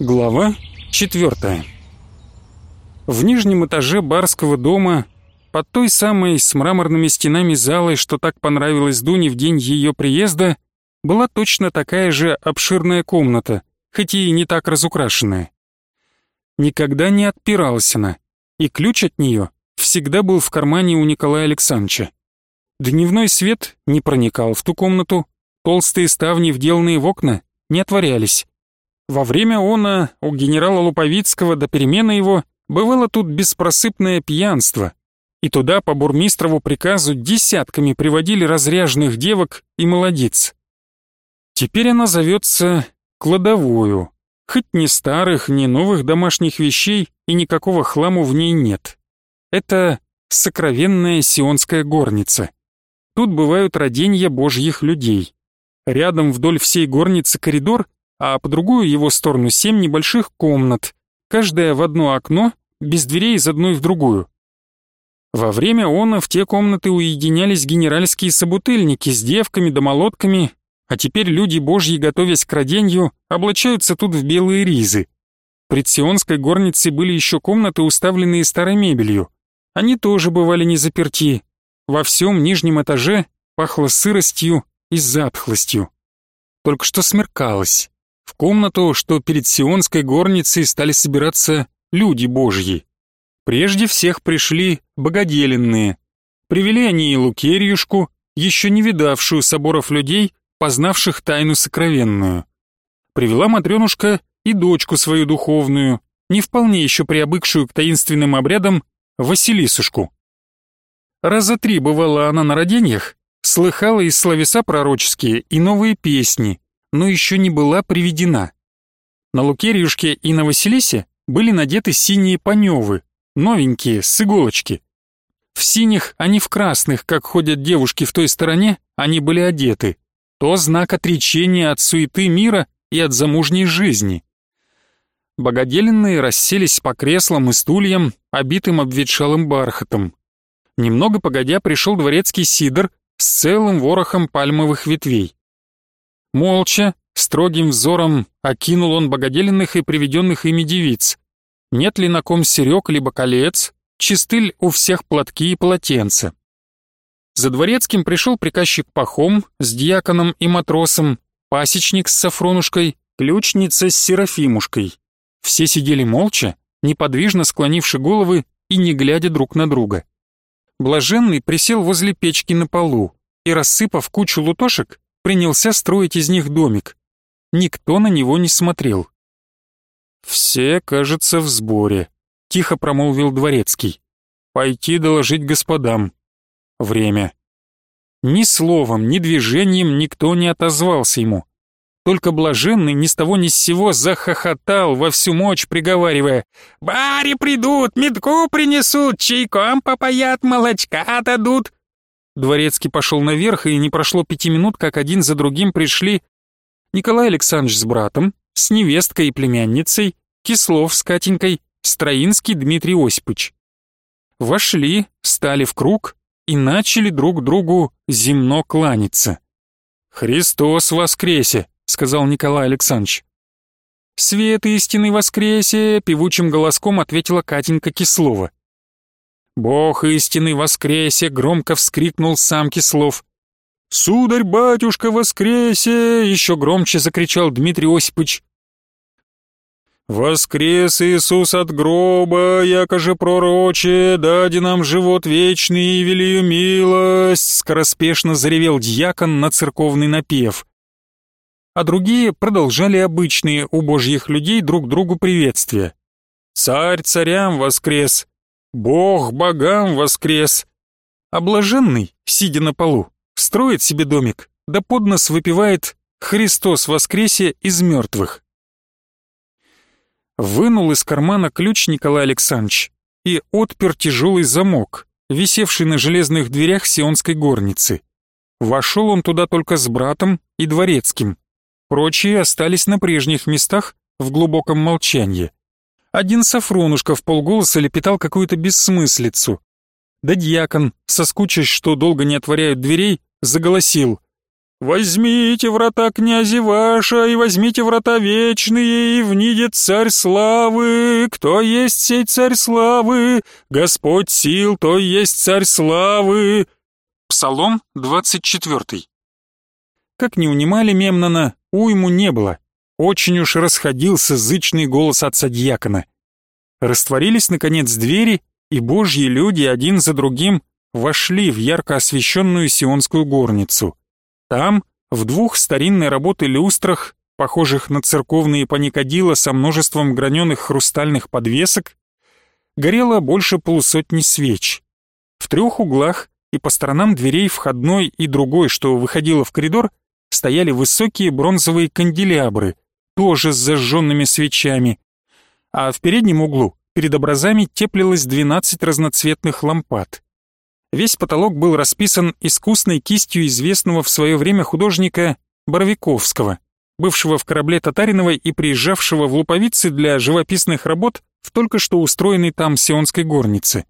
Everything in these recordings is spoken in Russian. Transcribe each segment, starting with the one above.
Глава четвертая. В нижнем этаже барского дома, под той самой с мраморными стенами залой, что так понравилось Дуне в день ее приезда, была точно такая же обширная комната, хоть и не так разукрашенная. Никогда не отпиралась она, и ключ от нее всегда был в кармане у Николая Александровича. Дневной свет не проникал в ту комнату, толстые ставни, вделанные в окна, не отворялись. Во время она у генерала Луповицкого до перемены его бывало тут беспросыпное пьянство, и туда по бурмистрову приказу десятками приводили разряженных девок и молодиц. Теперь она зовется кладовую, хоть ни старых, ни новых домашних вещей и никакого хламу в ней нет. Это сокровенная сионская горница. Тут бывают роденья божьих людей. Рядом вдоль всей горницы коридор, а по другую его сторону семь небольших комнат, каждая в одно окно, без дверей из одной в другую. Во время она в те комнаты уединялись генеральские собутыльники с девками да молотками, а теперь люди божьи, готовясь к роденью, облачаются тут в белые ризы. Пред сионской горницей были еще комнаты, уставленные старой мебелью. Они тоже бывали не заперти. Во всем нижнем этаже пахло сыростью и затхлостью. Только что смеркалось. В комнату, что перед сионской горницей стали собираться люди божьи. Прежде всех пришли богоделенные. Привели они и Лукерьюшку, еще не видавшую соборов людей, познавших тайну сокровенную. Привела Матрёнушка и дочку свою духовную, не вполне еще приобыкшую к таинственным обрядам, Василисушку. Раза три бывала она на родениях, слыхала из словеса пророческие и новые песни, но еще не была приведена. На Лукерьюшке и на Василисе были надеты синие паневы, новенькие, с иголочки. В синих, а не в красных, как ходят девушки в той стороне, они были одеты. То знак отречения от суеты мира и от замужней жизни. Богоделенные расселись по креслам и стульям, обитым обветшалым бархатом. Немного погодя пришел дворецкий Сидор с целым ворохом пальмовых ветвей. Молча, строгим взором окинул он богоделенных и приведенных ими девиц. Нет ли на ком серег либо колец, чистыль у всех платки и полотенца. За дворецким пришел приказчик Пахом с дьяконом и матросом, пасечник с Сафронушкой, ключница с Серафимушкой. Все сидели молча, неподвижно склонивши головы и не глядя друг на друга. Блаженный присел возле печки на полу и, рассыпав кучу лутошек, принялся строить из них домик. Никто на него не смотрел. «Все, кажется, в сборе», — тихо промолвил дворецкий. «Пойти доложить господам. Время». Ни словом, ни движением никто не отозвался ему. Только блаженный ни с того ни с сего захохотал во всю мочь, приговаривая «Бари придут, медку принесут, чайком попоят, молочка дадут». Дворецкий пошел наверх, и не прошло пяти минут, как один за другим пришли Николай Александрович с братом, с невесткой и племянницей, Кислов с Катенькой, Строинский Дмитрий Осипович. Вошли, стали в круг и начали друг другу земно кланяться. «Христос воскресе!» — сказал Николай Александрович. «Свет истины воскресе!» — певучим голоском ответила Катенька Кислова. «Бог истины воскресе!» — громко вскрикнул сам Кислов. «Сударь-батюшка воскресе!» — еще громче закричал Дмитрий Осипович. «Воскрес Иисус от гроба, якоже пророче, дади нам живот вечный и велию милость!» Скороспешно заревел дьякон на церковный напев. А другие продолжали обычные у божьих людей друг другу приветствия. «Царь царям воскрес! Бог богам воскрес!» А блаженный, сидя на полу, строит себе домик, да под нос выпивает «Христос воскресе из мертвых». Вынул из кармана ключ Николай Александрович и отпер тяжелый замок, висевший на железных дверях сионской горницы. Вошел он туда только с братом и дворецким. Прочие остались на прежних местах в глубоком молчании. Один Сафронушка в полголоса лепетал какую-то бессмыслицу. Да дьякон, соскучившись, что долго не отворяют дверей, заголосил. «Возьмите врата князи ваша, и возьмите врата вечные, и внидет царь славы. Кто есть сей царь славы? Господь сил, то есть царь славы». Псалом 24. Как не унимали Мемнона, уйму не было. Очень уж расходился зычный голос отца дьякона. Растворились, наконец, двери, и божьи люди один за другим вошли в ярко освещенную сионскую горницу. Там, в двух старинной работы люстрах, похожих на церковные паникадила со множеством граненых хрустальных подвесок, горело больше полусотни свеч. В трех углах и по сторонам дверей входной и другой, что выходило в коридор, стояли высокие бронзовые канделябры, тоже с зажженными свечами, а в переднем углу перед образами теплилось 12 разноцветных лампад. Весь потолок был расписан искусной кистью известного в свое время художника Боровиковского, бывшего в корабле Татариновой и приезжавшего в Луповицы для живописных работ в только что устроенной там сионской горнице.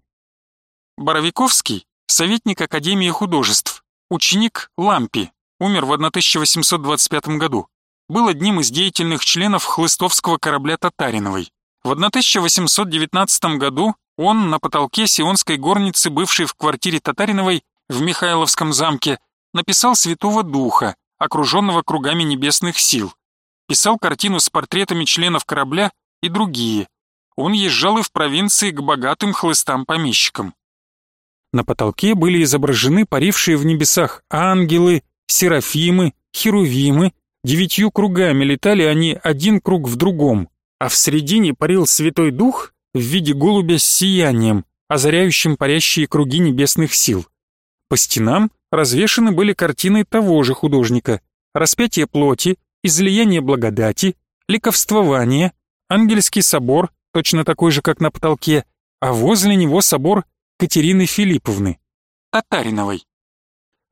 Боровиковский — советник Академии художеств, ученик Лампи, умер в 1825 году, был одним из деятельных членов хлыстовского корабля Татариновой. В 1819 году он на потолке сионской горницы, бывшей в квартире Татариновой в Михайловском замке, написал Святого Духа, окруженного кругами небесных сил. Писал картину с портретами членов корабля и другие. Он езжал и в провинции к богатым хлыстам-помещикам. На потолке были изображены парившие в небесах ангелы, серафимы, херувимы, девятью кругами летали они один круг в другом, а в середине парил Святой Дух в виде голубя с сиянием, озаряющим парящие круги небесных сил. По стенам развешаны были картины того же художника, распятие плоти, излияние благодати, ликовствование, ангельский собор, точно такой же, как на потолке, а возле него собор Катерины Филипповны, Татариновой.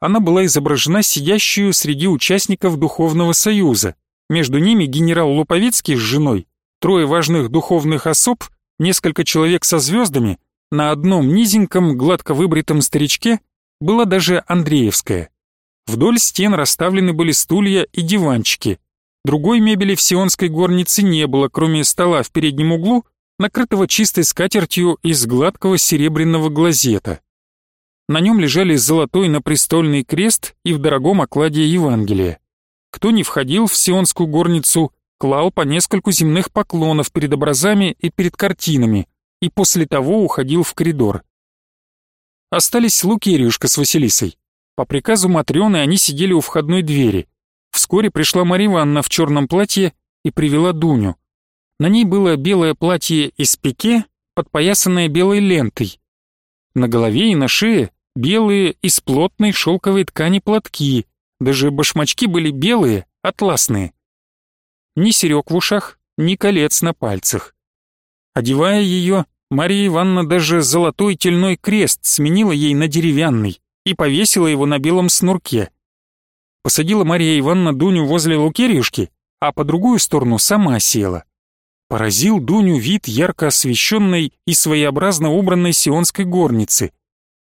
Она была изображена сидящую среди участников Духовного Союза, между ними генерал Луповицкий с женой, трое важных духовных особ несколько человек со звездами, на одном низеньком, гладко выбритом старичке была даже Андреевская. Вдоль стен расставлены были стулья и диванчики. Другой мебели в сионской горнице не было, кроме стола в переднем углу, накрытого чистой скатертью из гладкого серебряного глазета. На нем лежали золотой напрестольный крест и в дорогом окладе Евангелия. Кто не входил в сионскую горницу, клал по нескольку земных поклонов перед образами и перед картинами, и после того уходил в коридор. Остались Лукерьюшка с Василисой. По приказу Матрёны они сидели у входной двери. Вскоре пришла Марья Ивановна в черном платье и привела Дуню. На ней было белое платье из пике, подпоясанное белой лентой. На голове и на шее белые из плотной шелковой ткани платки, даже башмачки были белые, атласные ни серег в ушах, ни колец на пальцах. Одевая ее, Мария Ивановна даже золотой тельной крест сменила ей на деревянный и повесила его на белом снурке. Посадила Мария Ивановна Дуню возле Лукерьюшки, а по другую сторону сама села. Поразил Дуню вид ярко освещенной и своеобразно убранной сионской горницы.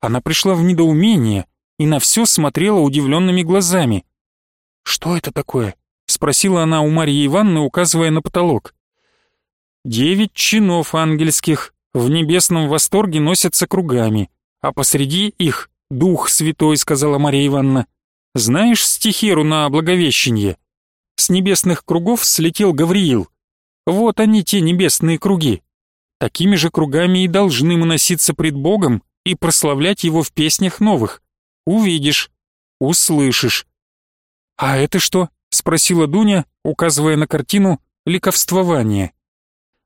Она пришла в недоумение и на все смотрела удивленными глазами. «Что это такое?» — спросила она у Марьи Ивановны, указывая на потолок. «Девять чинов ангельских в небесном восторге носятся кругами, а посреди их Дух Святой», — сказала Марья Ивановна. «Знаешь стихиру на Благовещенье? С небесных кругов слетел Гавриил. Вот они, те небесные круги. Такими же кругами и должны мы носиться пред Богом и прославлять Его в песнях новых. Увидишь, услышишь». «А это что?» спросила Дуня, указывая на картину «Ликовствование».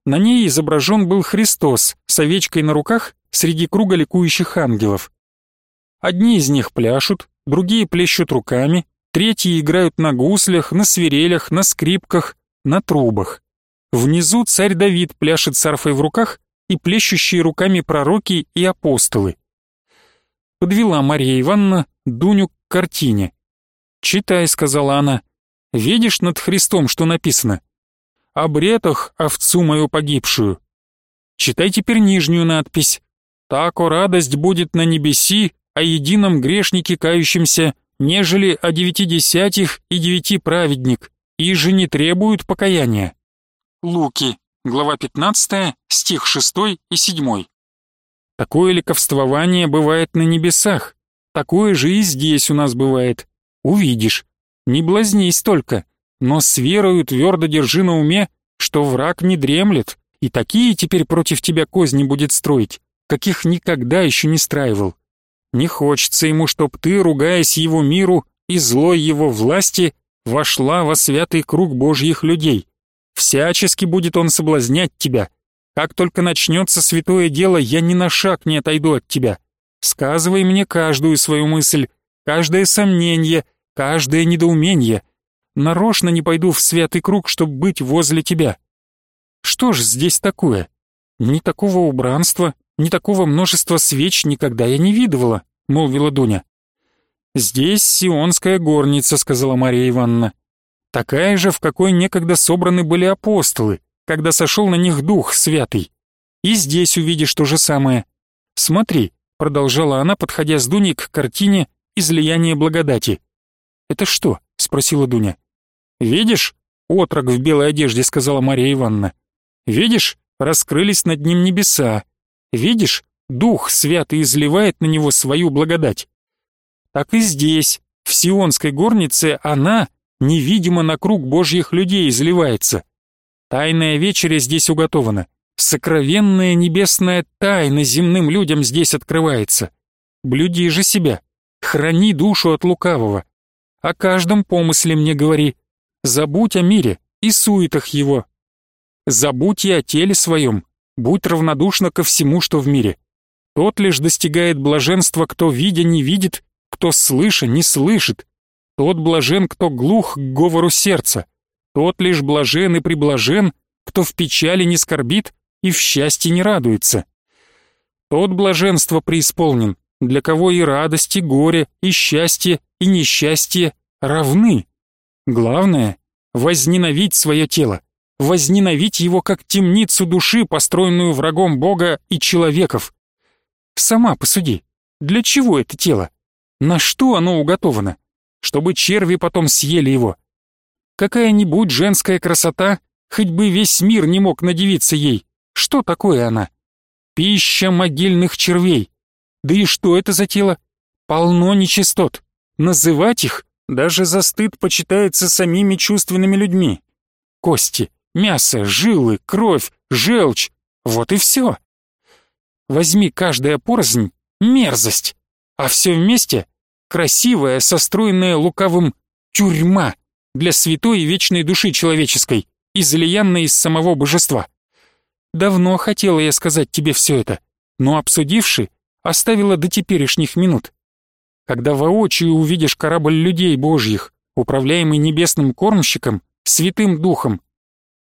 На ней изображен был Христос с овечкой на руках среди круга ликующих ангелов. Одни из них пляшут, другие плещут руками, третьи играют на гуслях, на свирелях, на скрипках, на трубах. Внизу царь Давид пляшет с арфой в руках и плещущие руками пророки и апостолы. Подвела Мария Ивановна Дуню к картине. «Читай», — сказала она, Видишь над Христом, что написано? «Обретах овцу мою погибшую». Читай теперь нижнюю надпись. «Тако радость будет на небеси, о едином грешнике кающемся, нежели о девяти десятих и девяти праведник, и же не требуют покаяния. Луки, глава 15, стих 6 и 7. Такое ликовствование бывает на небесах, такое же и здесь у нас бывает. Увидишь. Не блазнись только, но с верою твердо держи на уме, что враг не дремлет, и такие теперь против тебя козни будет строить, каких никогда еще не страивал. Не хочется ему, чтоб ты, ругаясь его миру и злой его власти, вошла во святый круг божьих людей. Всячески будет он соблазнять тебя. Как только начнется святое дело, я ни на шаг не отойду от тебя. Сказывай мне каждую свою мысль, каждое сомнение, каждое недоумение. Нарочно не пойду в святый круг, чтобы быть возле тебя. Что ж здесь такое? Ни такого убранства, ни такого множества свеч никогда я не видывала, молвила Дуня. Здесь сионская горница, сказала Мария Ивановна. Такая же, в какой некогда собраны были апостолы, когда сошел на них Дух Святый. И здесь увидишь то же самое. Смотри, продолжала она, подходя с Дуней к картине «Излияние благодати». «Это что?» — спросила Дуня. «Видишь?» — отрок в белой одежде, сказала Мария Ивановна. «Видишь? Раскрылись над ним небеса. Видишь? Дух Святый изливает на него свою благодать. Так и здесь, в Сионской горнице, она невидимо на круг божьих людей изливается. Тайная вечеря здесь уготована. Сокровенная небесная тайна земным людям здесь открывается. Блюди же себя, храни душу от лукавого. О каждом помысле мне говори. Забудь о мире и суетах его. Забудь и о теле своем, будь равнодушна ко всему, что в мире. Тот лишь достигает блаженства, кто видя не видит, кто слыша не слышит. Тот блажен, кто глух к говору сердца. Тот лишь блажен и приблажен, кто в печали не скорбит и в счастье не радуется. Тот блаженство преисполнен, для кого и радость, и горе, и счастье, и несчастье равны. Главное — возненавидеть свое тело, возненавидеть его как темницу души, построенную врагом Бога и человеков. Сама посуди, для чего это тело? На что оно уготовано? Чтобы черви потом съели его. Какая-нибудь женская красота, хоть бы весь мир не мог надевиться ей. Что такое она? Пища могильных червей. Да и что это за тело? Полно нечистот. Называть их даже за стыд почитается самими чувственными людьми. Кости, мясо, жилы, кровь, желчь. Вот и все. Возьми каждая порознь — мерзость, а все вместе — красивая, состроенная лукавым тюрьма для святой и вечной души человеческой, излиянной из самого божества. Давно хотела я сказать тебе все это, но обсудивши, оставила до теперешних минут. Когда воочию увидишь корабль людей божьих, управляемый небесным кормщиком, святым духом,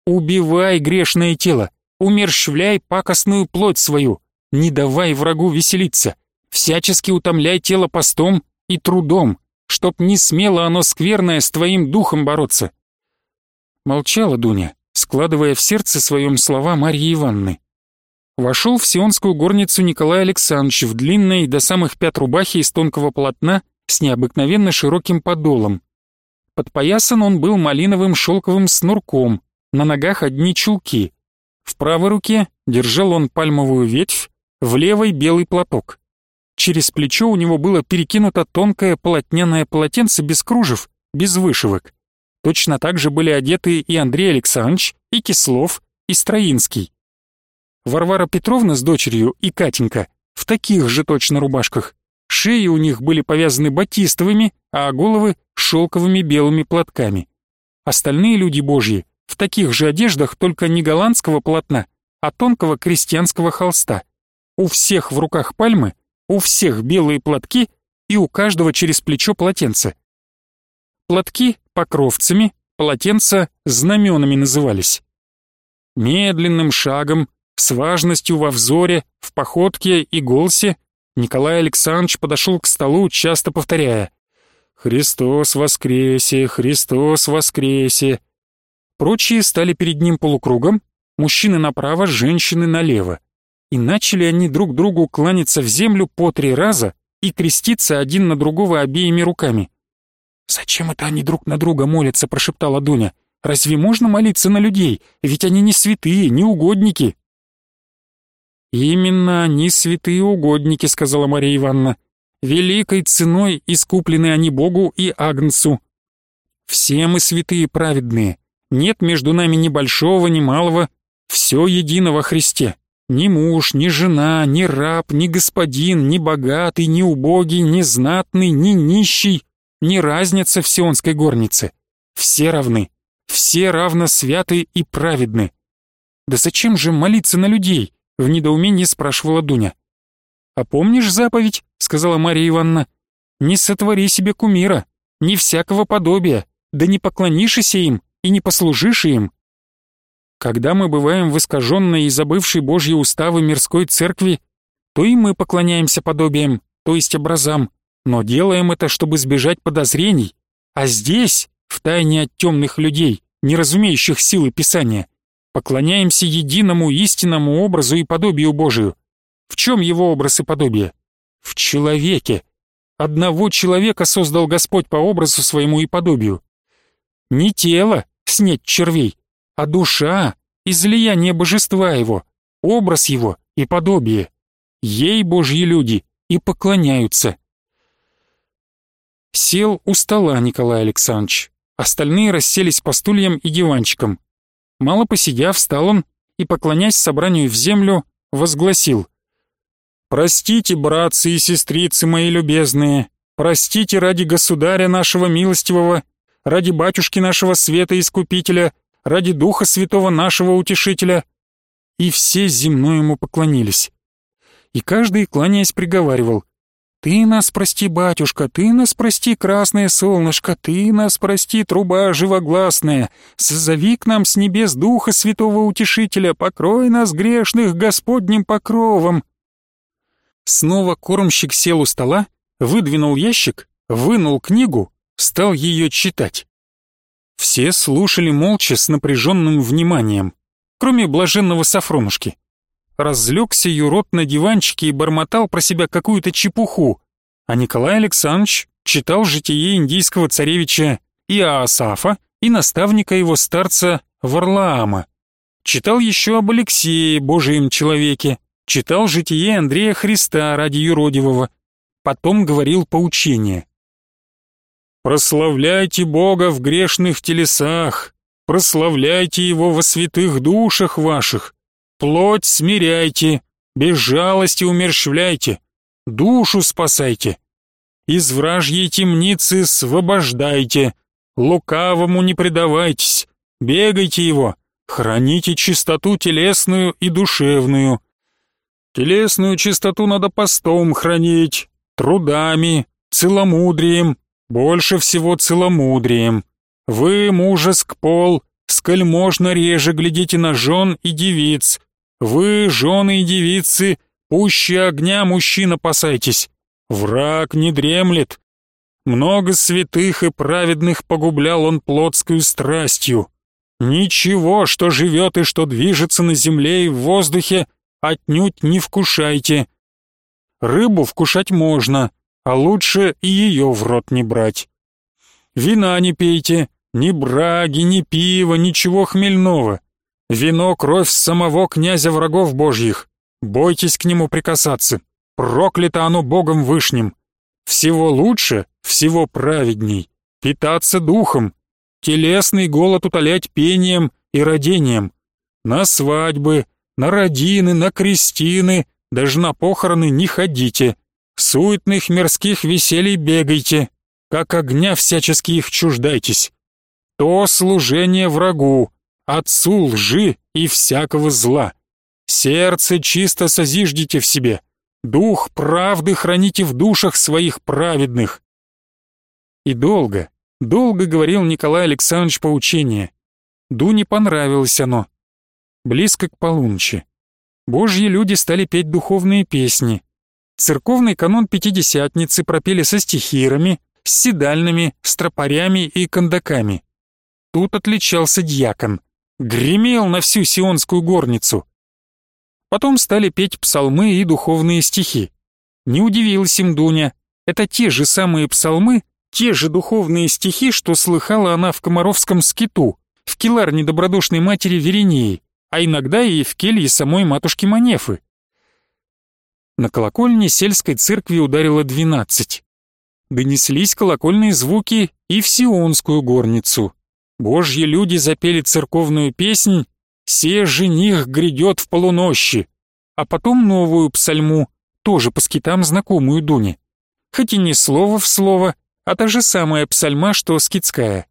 убивай грешное тело, умерщвляй пакостную плоть свою, не давай врагу веселиться, всячески утомляй тело постом и трудом, чтоб не смело оно скверное с твоим духом бороться. Молчала Дуня, складывая в сердце своем слова Марьи Ивановны. Вошел в сионскую горницу Николай Александрович в длинной до самых пят рубахе из тонкого полотна с необыкновенно широким подолом. Подпоясан он был малиновым шелковым снурком, на ногах одни чулки. В правой руке держал он пальмовую ветвь, в левой белый платок. Через плечо у него было перекинуто тонкое полотняное полотенце без кружев, без вышивок. Точно так же были одеты и Андрей Александрович, и Кислов, и Строинский. Варвара Петровна с дочерью и Катенька в таких же точно рубашках. Шеи у них были повязаны батистовыми, а головы — шелковыми белыми платками. Остальные люди божьи в таких же одеждах, только не голландского полотна, а тонкого крестьянского холста. У всех в руках пальмы, у всех белые платки и у каждого через плечо полотенце. Платки — покровцами, полотенца — знаменами назывались. Медленным шагом, с важностью во взоре, в походке и голосе Николай Александрович подошел к столу, часто повторяя «Христос воскресе! Христос воскресе!» Прочие стали перед ним полукругом, мужчины направо, женщины налево. И начали они друг другу кланяться в землю по три раза и креститься один на другого обеими руками, «Зачем это они друг на друга молятся?» — прошептала Дуня. «Разве можно молиться на людей? Ведь они не святые, не угодники». «Именно они святые угодники», — сказала Мария Ивановна. «Великой ценой искуплены они Богу и Агнцу. Все мы святые праведные. Нет между нами ни большого, ни малого. Все едино во Христе. Ни муж, ни жена, ни раб, ни господин, ни богатый, ни убогий, ни знатный, ни нищий, ни разница в сионской горнице. Все равны. Все равно святы и праведны. Да зачем же молиться на людей? В недоумении спрашивала Дуня. «А помнишь заповедь?» — сказала Мария Ивановна. «Не сотвори себе кумира, ни всякого подобия, да не поклонишься им и не послужишь им». Когда мы бываем в искаженной и забывшей Божьи уставы мирской церкви, то и мы поклоняемся подобиям, то есть образам, но делаем это, чтобы избежать подозрений. А здесь, в тайне от темных людей, не разумеющих силы Писания, Поклоняемся единому истинному образу и подобию Божию. В чем его образ и подобие? В человеке. Одного человека создал Господь по образу своему и подобию. Не тело, снять червей, а душа, излияние божества его, образ его и подобие. Ей Божьи люди и поклоняются. Сел у стола Николай Александрович. Остальные расселись по стульям и диванчикам. Мало посидя, встал он и, поклонясь собранию в землю, возгласил. «Простите, братцы и сестрицы мои любезные, простите ради государя нашего милостивого, ради батюшки нашего света искупителя, ради духа святого нашего утешителя». И все земно ему поклонились. И каждый, кланяясь, приговаривал — ты нас прости, батюшка, ты нас прости, красное солнышко, ты нас прости, труба живогласная. Созови к нам с небес Духа Святого Утешителя, покрой нас грешных Господним покровом. Снова кормщик сел у стола, выдвинул ящик, вынул книгу, стал ее читать. Все слушали молча с напряженным вниманием, кроме блаженного Сафронушки разлегся юрод на диванчике и бормотал про себя какую-то чепуху, а Николай Александрович читал житие индийского царевича Иоасафа и наставника его старца Варлаама. Читал еще об Алексее, Божием человеке, читал житие Андрея Христа ради юродивого, потом говорил поучение. «Прославляйте Бога в грешных телесах, прославляйте Его во святых душах ваших, Плоть смиряйте, без жалости умерщвляйте, душу спасайте. Из вражьей темницы освобождайте, лукавому не предавайтесь, бегайте его, храните чистоту телесную и душевную. Телесную чистоту надо постом хранить, трудами, целомудрием, больше всего целомудрием. Вы, мужеск пол, сколь можно реже глядите на жен и девиц, вы, жены и девицы, пуще огня мужчин опасайтесь. Враг не дремлет. Много святых и праведных погублял он плотскую страстью. Ничего, что живет и что движется на земле и в воздухе, отнюдь не вкушайте. Рыбу вкушать можно, а лучше и ее в рот не брать. Вина не пейте, ни браги, ни пива, ничего хмельного. Вино — кровь самого князя врагов божьих. Бойтесь к нему прикасаться. Проклято оно Богом Вышним. Всего лучше, всего праведней. Питаться духом. Телесный голод утолять пением и родением. На свадьбы, на родины, на крестины, даже на похороны не ходите. Суетных мирских веселий бегайте. Как огня всячески их чуждайтесь. То служение врагу, отцу лжи и всякого зла. Сердце чисто созиждите в себе, дух правды храните в душах своих праведных. И долго, долго говорил Николай Александрович поучение. Дуне понравилось оно. Близко к полуночи. Божьи люди стали петь духовные песни. Церковный канон Пятидесятницы пропели со стихирами, с седальными, стропарями и кондаками. Тут отличался дьякон гремел на всю сионскую горницу. Потом стали петь псалмы и духовные стихи. Не удивилась им Дуня, это те же самые псалмы, те же духовные стихи, что слыхала она в Комаровском скиту, в келарне добродушной матери Веренеи, а иногда и в келье самой матушки Манефы. На колокольне сельской церкви ударило двенадцать. Донеслись колокольные звуки и в Сионскую горницу. Божьи люди запели церковную песнь «Се жених грядет в полунощи», а потом новую псальму, тоже по скитам знакомую Дуне. Хоть и не слово в слово, а та же самая псальма, что скитская.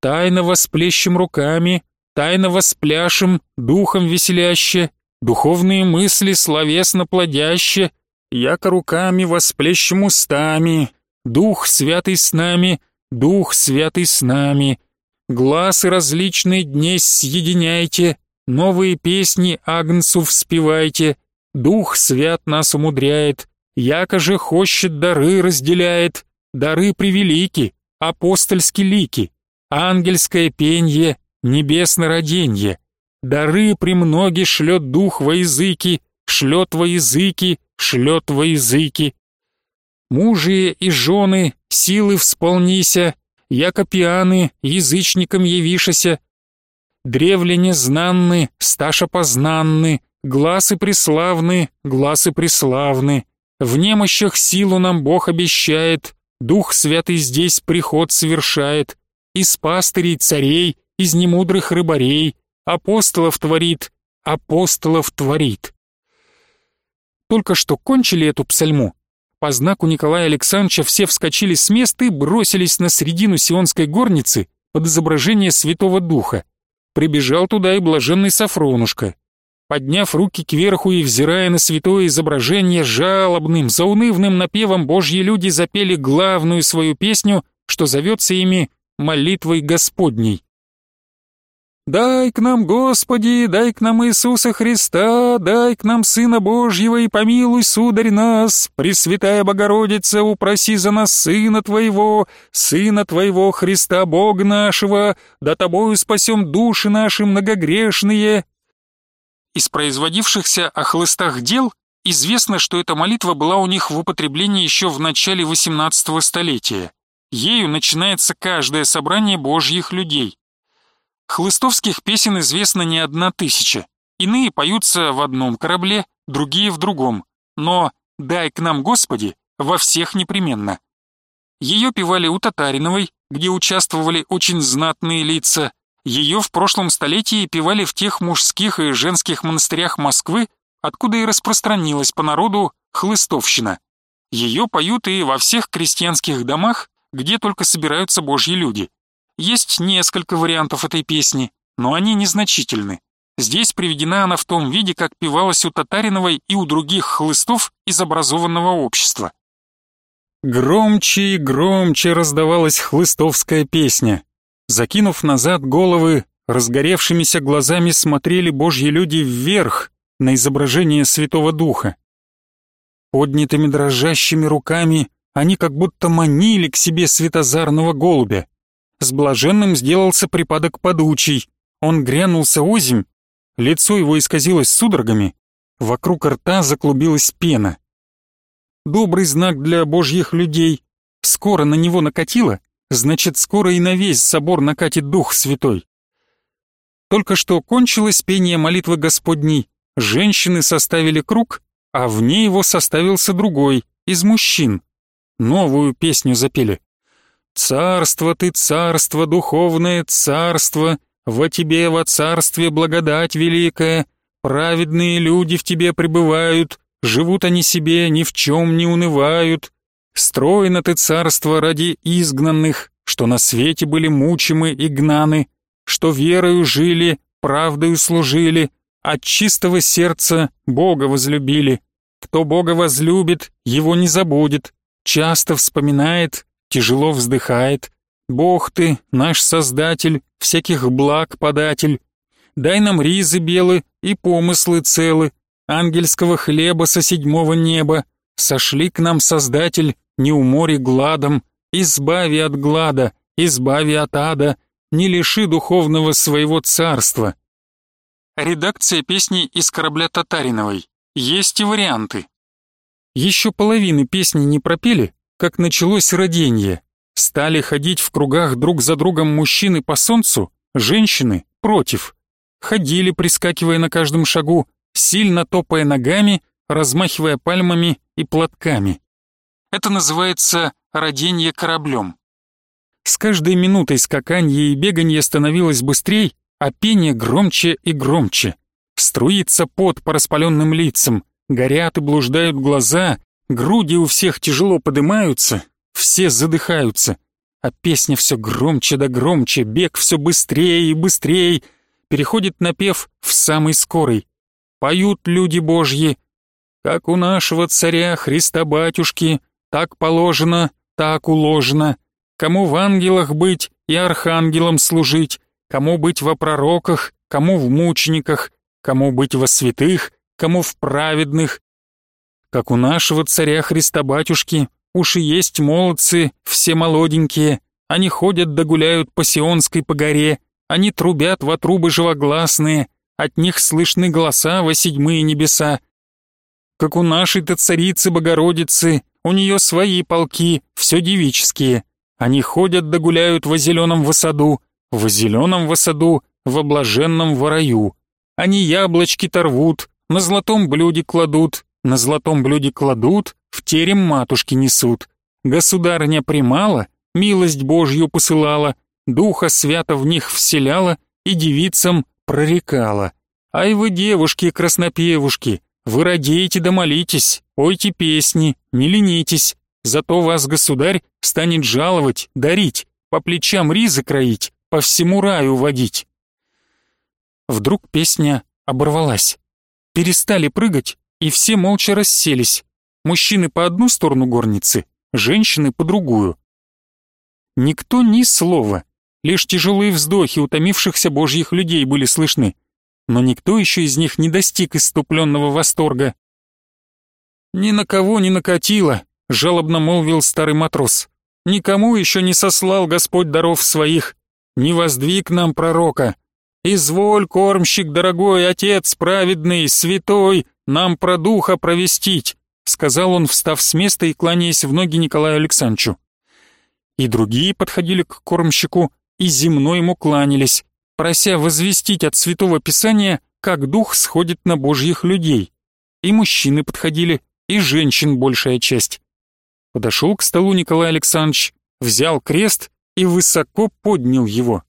«Тайно восплещем руками, тайно воспляшем, духом веселяще, духовные мысли словесно плодяще, яко руками восплещем устами, дух святый с нами, дух святый с нами, глазы различные дней съединяйте, новые песни Агнцу вспевайте, дух свят нас умудряет, яко же хощет дары разделяет, дары превелики, апостольски лики, ангельское пенье, небесно роденье, дары премноги шлет дух во языки, шлет во языки, шлет во языки. Мужие и жены, силы всполнися, яко язычникам явишася. Древляне знанны, сташа познанны, гласы преславны, гласы преславны, в немощах силу нам Бог обещает, Дух Святый здесь приход совершает, из пастырей царей, из немудрых рыбарей, апостолов творит, апостолов творит. Только что кончили эту псальму, по знаку Николая Александровича все вскочили с места и бросились на середину Сионской горницы под изображение Святого Духа. Прибежал туда и блаженный Сафронушка. Подняв руки кверху и взирая на святое изображение, жалобным, заунывным напевом Божьи люди запели главную свою песню, что зовется ими «Молитвой Господней». «Дай к нам, Господи, дай к нам Иисуса Христа, дай к нам Сына Божьего и помилуй, сударь, нас, Пресвятая Богородица, упроси за нас Сына Твоего, Сына Твоего Христа Бога нашего, да Тобою спасем души наши многогрешные, из производившихся о хлыстах дел известно, что эта молитва была у них в употреблении еще в начале XVIII столетия. Ею начинается каждое собрание божьих людей. Хлыстовских песен известно не одна тысяча. Иные поются в одном корабле, другие в другом. Но «Дай к нам, Господи» во всех непременно. Ее певали у Татариновой, где участвовали очень знатные лица, ее в прошлом столетии певали в тех мужских и женских монастырях Москвы, откуда и распространилась по народу хлыстовщина. Ее поют и во всех крестьянских домах, где только собираются божьи люди. Есть несколько вариантов этой песни, но они незначительны. Здесь приведена она в том виде, как певалась у Татариновой и у других хлыстов из образованного общества. Громче и громче раздавалась хлыстовская песня. Закинув назад головы, разгоревшимися глазами смотрели божьи люди вверх на изображение Святого Духа. Поднятыми дрожащими руками они как будто манили к себе светозарного голубя. С блаженным сделался припадок подучий. Он грянулся озимь, лицо его исказилось судорогами, вокруг рта заклубилась пена. Добрый знак для божьих людей. Скоро на него накатило, значит, скоро и на весь собор накатит Дух Святой. Только что кончилось пение молитвы Господней, женщины составили круг, а вне его составился другой, из мужчин. Новую песню запели. «Царство ты, царство, духовное царство, во тебе, во царстве, благодать великая, праведные люди в тебе пребывают, живут они себе, ни в чем не унывают, Стройно ты царство ради изгнанных, что на свете были мучимы и гнаны, что верою жили, правдою служили, от чистого сердца Бога возлюбили. Кто Бога возлюбит, его не забудет, часто вспоминает, тяжело вздыхает. Бог ты, наш Создатель, всяких благ податель. Дай нам ризы белы и помыслы целы, ангельского хлеба со седьмого неба. Сошли к нам Создатель, не умори гладом, избави от глада, избави от ада, не лиши духовного своего царства. Редакция песни из корабля Татариновой. Есть и варианты. Еще половины песни не пропели, как началось родение. Стали ходить в кругах друг за другом мужчины по солнцу, женщины против. Ходили, прискакивая на каждом шагу, сильно топая ногами, размахивая пальмами и платками. Это называется родение кораблем. С каждой минутой скаканье и беганье становилось быстрей, а пение громче и громче. Струится пот по распаленным лицам, горят и блуждают глаза, груди у всех тяжело поднимаются, все задыхаются, а песня все громче да громче, бег все быстрее и быстрее, переходит напев в самый скорый. Поют люди божьи, как у нашего царя Христа батюшки, так положено, так уложено, кому в ангелах быть и архангелом служить, кому быть во пророках, кому в мучениках, кому быть во святых, кому в праведных. Как у нашего царя Христа батюшки, Уж и есть молодцы, все молоденькие, они ходят да гуляют по Сионской по горе, они трубят во трубы живогласные, от них слышны голоса во седьмые небеса. Как у нашей-то царицы Богородицы, у нее свои полки, все девические. Они ходят да гуляют во зеленом высаду, в зеленом высаду, в облаженном ворою. Они яблочки-то рвут, на золотом блюде кладут, на золотом блюде кладут, в терем матушки несут. Государыня примала, милость Божью посылала, духа свято в них вселяла и девицам прорекала. Ай вы, девушки-краснопевушки, вы радейте да молитесь, ойте песни, не ленитесь, зато вас государь станет жаловать, дарить, по плечам ризы кроить, по всему раю водить. Вдруг песня оборвалась. Перестали прыгать, и все молча расселись, Мужчины по одну сторону горницы, женщины по другую. Никто ни слова, лишь тяжелые вздохи утомившихся божьих людей были слышны, но никто еще из них не достиг иступленного восторга. «Ни на кого не накатило», — жалобно молвил старый матрос. «Никому еще не сослал Господь даров своих, не воздвиг нам пророка. Изволь, кормщик, дорогой отец праведный, святой, нам про духа провестить сказал он, встав с места и кланяясь в ноги Николаю Александровичу. И другие подходили к кормщику и земно ему кланялись, прося возвестить от Святого Писания, как дух сходит на божьих людей. И мужчины подходили, и женщин большая часть. Подошел к столу Николай Александрович, взял крест и высоко поднял его.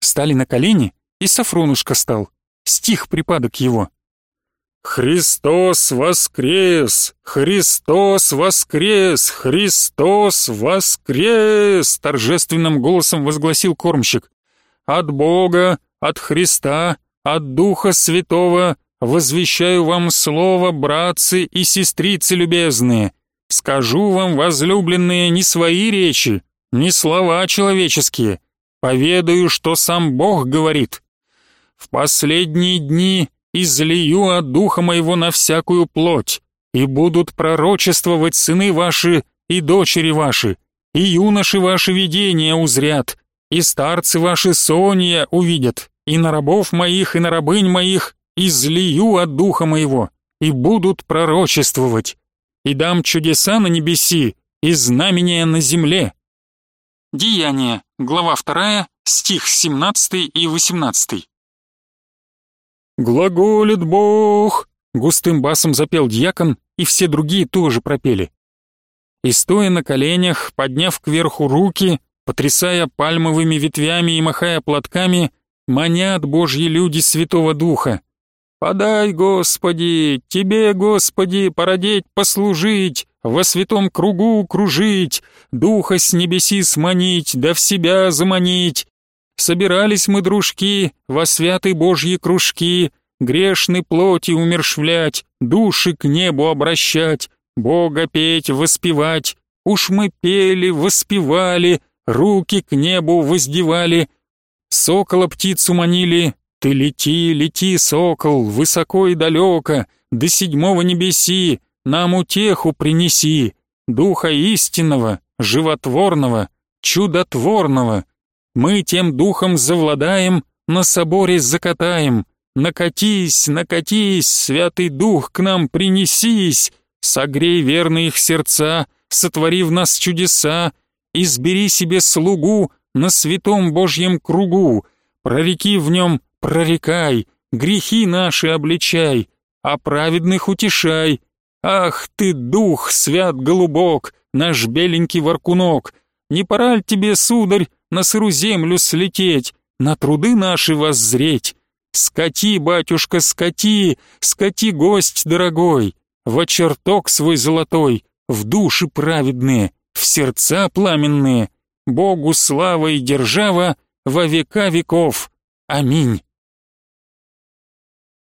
Стали на колени, и Сафронушка стал, стих припадок его. «Христос воскрес! Христос воскрес! Христос воскрес!» торжественным голосом возгласил кормщик. «От Бога, от Христа, от Духа Святого возвещаю вам слово, братцы и сестрицы любезные. Скажу вам, возлюбленные, не свои речи, не слова человеческие. Поведаю, что сам Бог говорит. В последние дни излию от духа моего на всякую плоть, и будут пророчествовать сыны ваши и дочери ваши, и юноши ваши видения узрят, и старцы ваши сония увидят, и на рабов моих, и на рабынь моих излию от духа моего, и будут пророчествовать, и дам чудеса на небеси, и знамения на земле». Деяния, глава 2, стих 17 и 18. «Глаголит Бог!» — густым басом запел дьякон, и все другие тоже пропели. И стоя на коленях, подняв кверху руки, потрясая пальмовыми ветвями и махая платками, манят Божьи люди Святого Духа. «Подай, Господи, Тебе, Господи, породеть, послужить, во святом кругу кружить, Духа с небеси сманить, да в себя заманить, Собирались мы, дружки, во святые Божьи кружки, Грешны плоти умершвлять, души к небу обращать, Бога петь, воспевать. Уж мы пели, воспевали, руки к небу воздевали. Сокола птицу манили, ты лети, лети, сокол, высоко и далеко, до седьмого небеси, нам утеху принеси, духа истинного, животворного, чудотворного, мы тем духом завладаем, на соборе закатаем. Накатись, накатись, святый дух к нам принесись, согрей верные их сердца, сотвори в нас чудеса, избери себе слугу на святом Божьем кругу, прореки в нем, прорекай, грехи наши обличай, а праведных утешай. Ах ты, дух, свят голубок, наш беленький воркунок, не пора ли тебе, сударь, на сыру землю слететь, на труды наши воззреть? Скати, батюшка, скати, скати, гость дорогой, в очерток свой золотой, в души праведные, в сердца пламенные, Богу слава и держава во века веков. Аминь.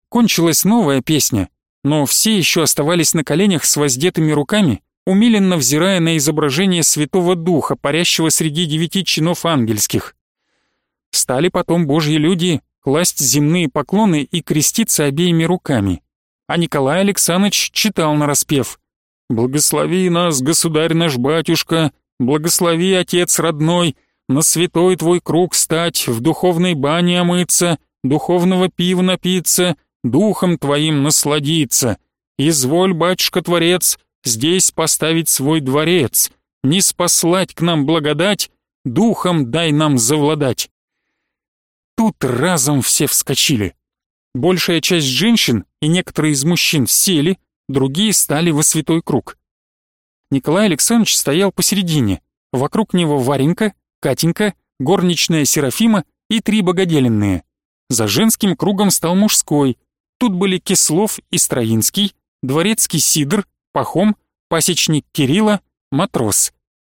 Кончилась новая песня, но все еще оставались на коленях с воздетыми руками, умиленно взирая на изображение Святого Духа, парящего среди девяти чинов ангельских. Стали потом божьи люди класть земные поклоны и креститься обеими руками. А Николай Александрович читал нараспев «Благослови нас, государь наш батюшка, благослови, отец родной, на святой твой круг стать, в духовной бане омыться, духовного пива напиться, духом твоим насладиться. Изволь, батюшка-творец, здесь поставить свой дворец, не спаслать к нам благодать, духом дай нам завладать. Тут разом все вскочили. Большая часть женщин и некоторые из мужчин сели, другие стали во святой круг. Николай Александрович стоял посередине, вокруг него Варенька, Катенька, горничная Серафима и три богоделенные. За женским кругом стал мужской, тут были Кислов и Строинский, дворецкий Сидор, Пахом, пасечник Кирилла, матрос.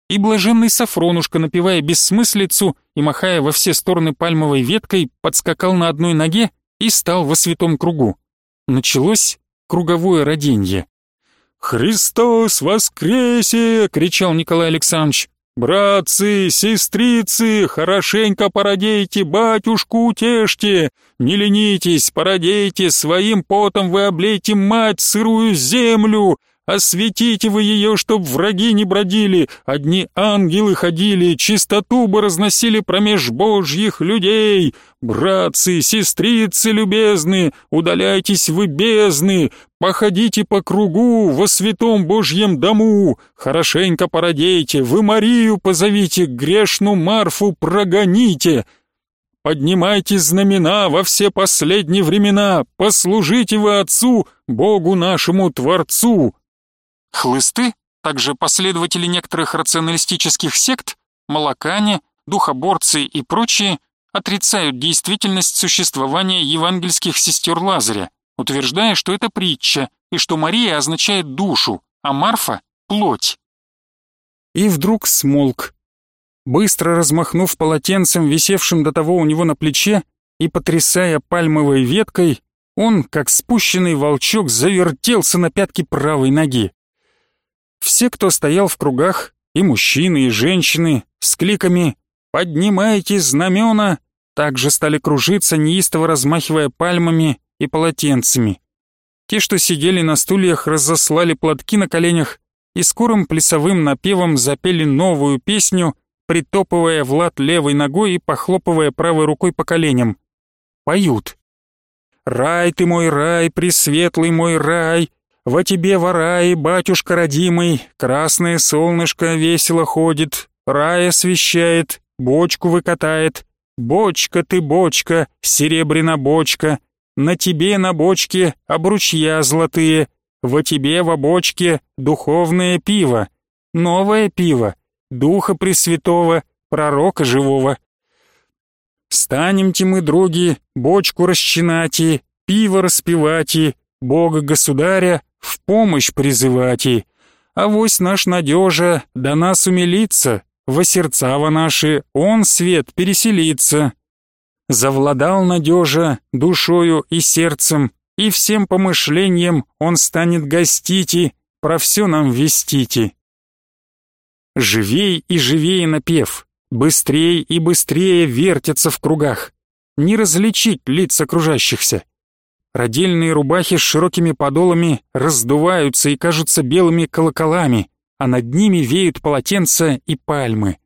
И блаженный Сафронушка, напевая бессмыслицу и махая во все стороны пальмовой веткой, подскакал на одной ноге и стал во святом кругу. Началось круговое роденье. «Христос воскресе!» — кричал Николай Александрович. «Братцы, сестрицы, хорошенько породейте, батюшку утешьте! Не ленитесь, породейте, своим потом вы облейте мать сырую землю, Осветите вы ее, чтоб враги не бродили, одни ангелы ходили, чистоту бы разносили промеж божьих людей. Братцы, сестрицы любезны, удаляйтесь вы бездны, походите по кругу во святом божьем дому, хорошенько породейте, вы Марию позовите, грешну Марфу прогоните». Поднимайте знамена во все последние времена, послужите вы Отцу, Богу нашему Творцу. Хлысты, также последователи некоторых рационалистических сект, молокане, духоборцы и прочие, отрицают действительность существования евангельских сестер Лазаря, утверждая, что это притча и что Мария означает душу, а Марфа — плоть. И вдруг смолк. Быстро размахнув полотенцем, висевшим до того у него на плече, и потрясая пальмовой веткой, он, как спущенный волчок, завертелся на пятки правой ноги. Все, кто стоял в кругах, и мужчины, и женщины, с кликами «Поднимайте знамена!» также стали кружиться, неистово размахивая пальмами и полотенцами. Те, что сидели на стульях, разослали платки на коленях и скорым плясовым напевом запели новую песню, притопывая в лад левой ногой и похлопывая правой рукой по коленям. Поют. «Рай ты мой рай, пресветлый мой рай, во тебе варай, батюшка родимый, красное солнышко весело ходит, рай освещает, бочку выкатает. Бочка ты, бочка, серебряна бочка, на тебе на бочке обручья золотые, во тебе во бочке духовное пиво, новое пиво, духа пресвятого, пророка живого. Станемте мы, други, бочку расчинати, пиво распевати, Бога государя в помощь призывати, авось наш надежа до нас умилится, во сердца во наши он свет переселится. Завладал надежа душою и сердцем, и всем помышлением он станет гостити, про все нам вестити. Живей и живее напев, быстрей и быстрее вертятся в кругах, не различить лиц окружающихся. Родильные рубахи с широкими подолами раздуваются и кажутся белыми колоколами, а над ними веют полотенца и пальмы.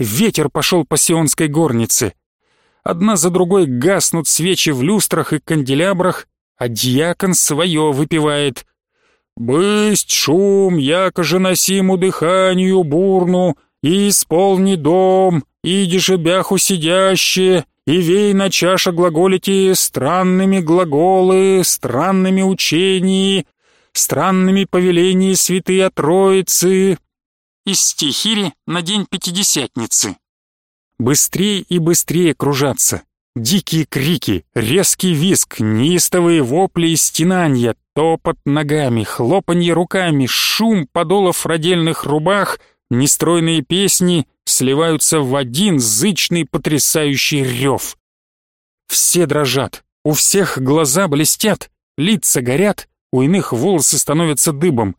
Ветер пошел по сионской горнице. Одна за другой гаснут свечи в люстрах и канделябрах, а дьякон свое выпивает. «Бысть шум, якоже носиму дыханию бурну, и исполни дом, идише бяху сидящие, и вей на чаша глаголите странными глаголы, странными учении, странными повелений святые Троицы». Из стихири на день Пятидесятницы. Быстрее и быстрее кружаться. Дикие крики, резкий визг, неистовые вопли и стенания, топот ногами, хлопанье руками, шум подолов родельных рубах, нестройные песни сливаются в один зычный потрясающий рев. Все дрожат, у всех глаза блестят, лица горят, у иных волосы становятся дыбом.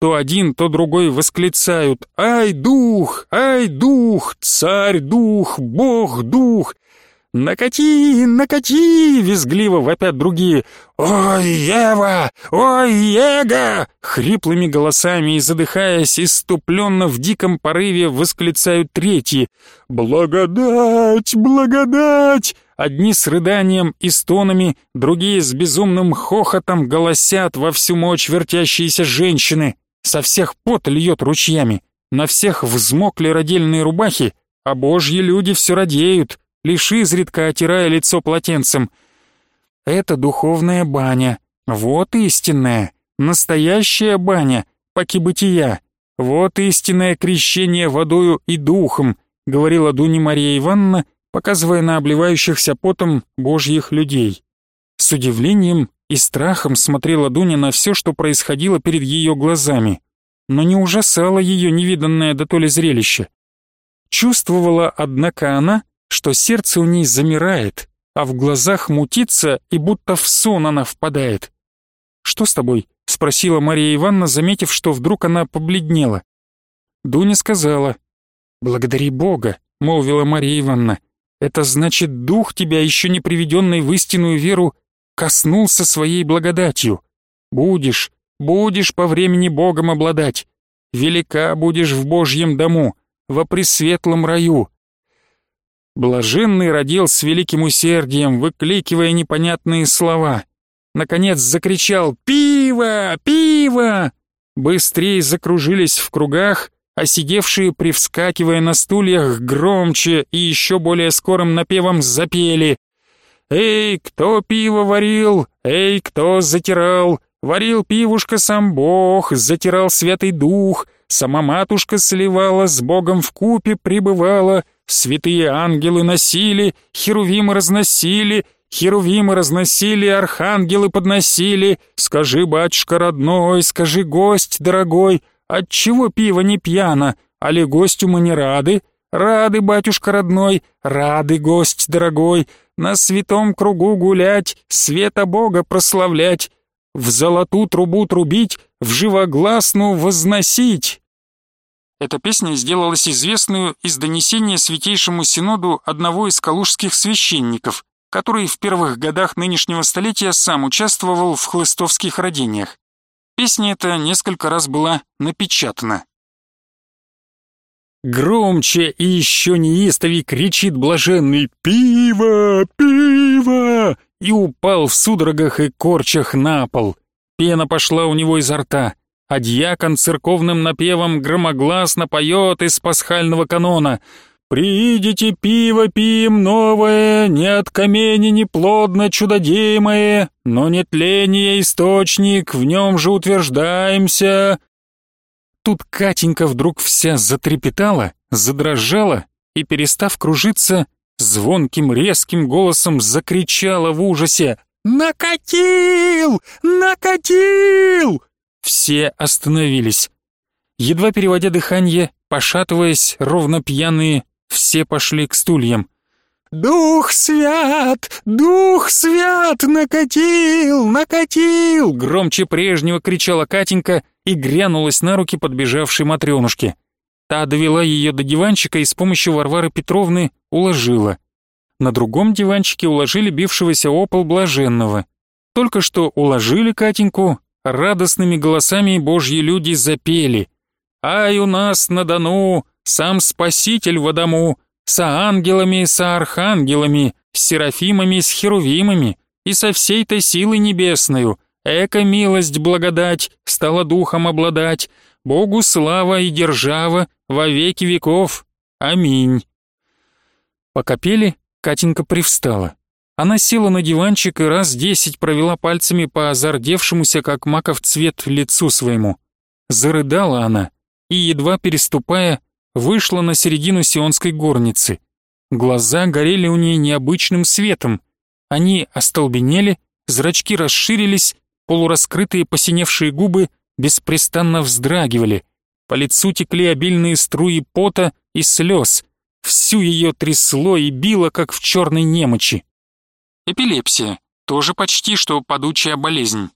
То один, то другой восклицают «Ай, дух! Ай, дух! Царь, дух! Бог, дух!» «Накати! Накати!» — визгливо вопят другие. «Ой, Ева! Ой, Ега!» Хриплыми голосами и задыхаясь, иступленно в диком порыве восклицают третьи. «Благодать! Благодать!» Одни с рыданием и стонами, другие с безумным хохотом голосят во всю мощь вертящиеся женщины. Со всех пот льет ручьями, на всех взмокли родильные рубахи, а божьи люди все радеют, лишь изредка отирая лицо полотенцем. Это духовная баня, вот истинная, настоящая баня, паки бытия, вот истинное крещение водою и духом, говорила Дуня Мария Ивановна, показывая на обливающихся потом божьих людей. С удивлением и страхом смотрела Дуня на все, что происходило перед ее глазами, но не ужасало ее невиданное до то ли зрелище. Чувствовала, однако, она, что сердце у ней замирает, а в глазах мутится и будто в сон она впадает. «Что с тобой?» — спросила Мария Ивановна, заметив, что вдруг она побледнела. Дуня сказала. «Благодари Бога», — молвила Мария Ивановна. «Это значит, дух тебя, еще не приведенный в истинную веру, коснулся своей благодатью. Будешь, будешь по времени Богом обладать. Велика будешь в Божьем дому, во пресветлом раю. Блаженный родил с великим усердием, выкликивая непонятные слова. Наконец закричал «Пиво! Пиво!» Быстрее закружились в кругах, а сидевшие, привскакивая на стульях, громче и еще более скорым напевом запели «Эй, кто пиво варил? Эй, кто затирал? Варил пивушка сам Бог, затирал Святый Дух, сама матушка сливала, с Богом в купе пребывала». Святые ангелы носили, херувимы разносили, херувимы разносили, архангелы подносили. Скажи, батюшка родной, скажи, гость дорогой, отчего пиво не пьяно, али гостю мы не рады? Рады, батюшка родной, рады, гость дорогой, на святом кругу гулять, света Бога прославлять, в золоту трубу трубить, в живогласну возносить. Эта песня сделалась известную из донесения Святейшему Синоду одного из калужских священников, который в первых годах нынешнего столетия сам участвовал в хлыстовских родениях. Песня эта несколько раз была напечатана. Громче и еще неистовей кричит блаженный «Пиво! Пиво!» и упал в судорогах и корчах на пол. Пена пошла у него изо рта а дьякон церковным напевом громогласно поет из пасхального канона «Приидите пиво пием новое, не от камени не плодно чудодеймое, но не тление источник, в нем же утверждаемся». Тут Катенька вдруг вся затрепетала, задрожала и, перестав кружиться, звонким резким голосом закричала в ужасе «Накатил! Накатил!» Все остановились. Едва переводя дыхание, пошатываясь, ровно пьяные, все пошли к стульям. «Дух свят! Дух свят! Накатил! Накатил!» Громче прежнего кричала Катенька и грянулась на руки подбежавшей Матрёнушке. Та довела ее до диванчика и с помощью Варвары Петровны уложила. На другом диванчике уложили бившегося опол блаженного. Только что уложили Катеньку, радостными голосами божьи люди запели «Ай у нас на Дону, сам Спаситель в дому, со ангелами, со архангелами, с серафимами, с херувимами и со всей-то силой небесною, эко милость благодать, стала духом обладать, Богу слава и держава во веки веков. Аминь. Пока пели, Катенька привстала. Она села на диванчик и раз десять провела пальцами по озардевшемуся, как маков цвет, лицу своему. Зарыдала она и, едва переступая, вышла на середину сионской горницы. Глаза горели у ней необычным светом. Они остолбенели, зрачки расширились, полураскрытые посиневшие губы беспрестанно вздрагивали. По лицу текли обильные струи пота и слез. Всю ее трясло и било, как в черной немочи. Эпилепсия, тоже почти что падучая болезнь.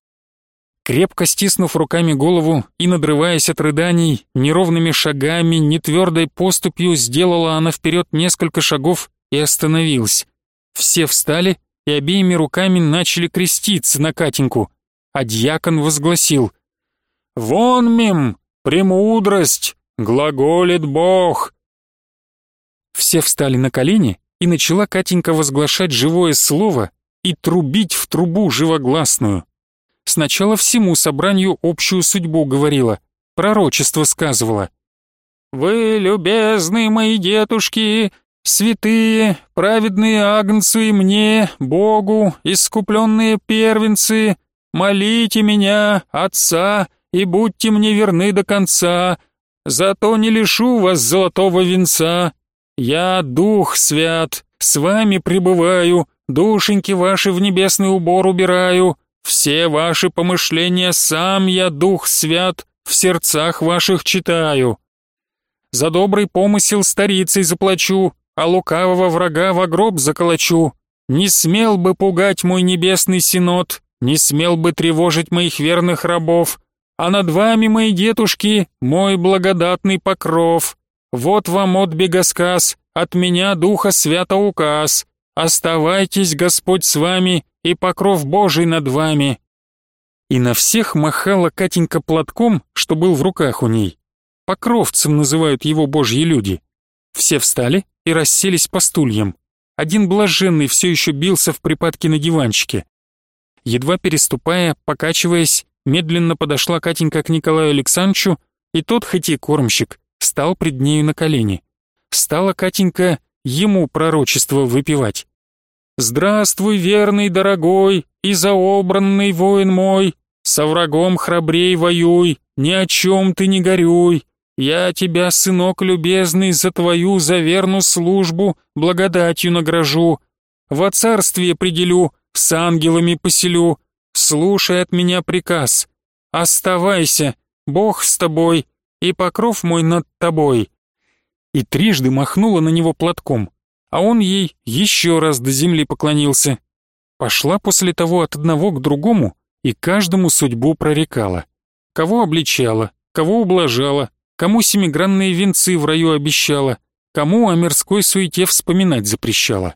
Крепко стиснув руками голову и надрываясь от рыданий, неровными шагами, нетвердой поступью сделала она вперед несколько шагов и остановилась. Все встали и обеими руками начали креститься на Катеньку, а дьякон возгласил «Вон мим, премудрость, глаголит Бог!» Все встали на колени, и начала Катенька возглашать живое слово и трубить в трубу живогласную. Сначала всему собранию общую судьбу говорила, пророчество сказывала. «Вы, любезные мои детушки, святые, праведные агнцы и мне, Богу, искупленные первенцы, молите меня, Отца, и будьте мне верны до конца, зато не лишу вас золотого венца. Я, Дух Свят, с вами пребываю, душеньки ваши в небесный убор убираю, все ваши помышления сам я, Дух Свят, в сердцах ваших читаю. За добрый помысел старицей заплачу, а лукавого врага во гроб заколочу. Не смел бы пугать мой небесный синод, не смел бы тревожить моих верных рабов, а над вами, мои детушки, мой благодатный покров. Вот вам отбега сказ, от меня Духа Свято указ. Оставайтесь, Господь, с вами, и покров Божий над вами». И на всех махала Катенька платком, что был в руках у ней. Покровцем называют его божьи люди. Все встали и расселись по стульям. Один блаженный все еще бился в припадке на диванчике. Едва переступая, покачиваясь, медленно подошла Катенька к Николаю Александровичу, и тот, хоть и кормщик, стал пред нею на колени. Стала Катенька ему пророчество выпивать. «Здравствуй, верный, дорогой, и заобранный воин мой, со врагом храбрей воюй, ни о чем ты не горюй. Я тебя, сынок любезный, за твою заверну службу благодатью награжу. Во царствие определю, с ангелами поселю. Слушай от меня приказ. Оставайся, Бог с тобой, и покров мой над тобой и трижды махнула на него платком, а он ей еще раз до земли поклонился. Пошла после того от одного к другому и каждому судьбу прорекала. Кого обличала, кого ублажала, кому семигранные венцы в раю обещала, кому о мирской суете вспоминать запрещала.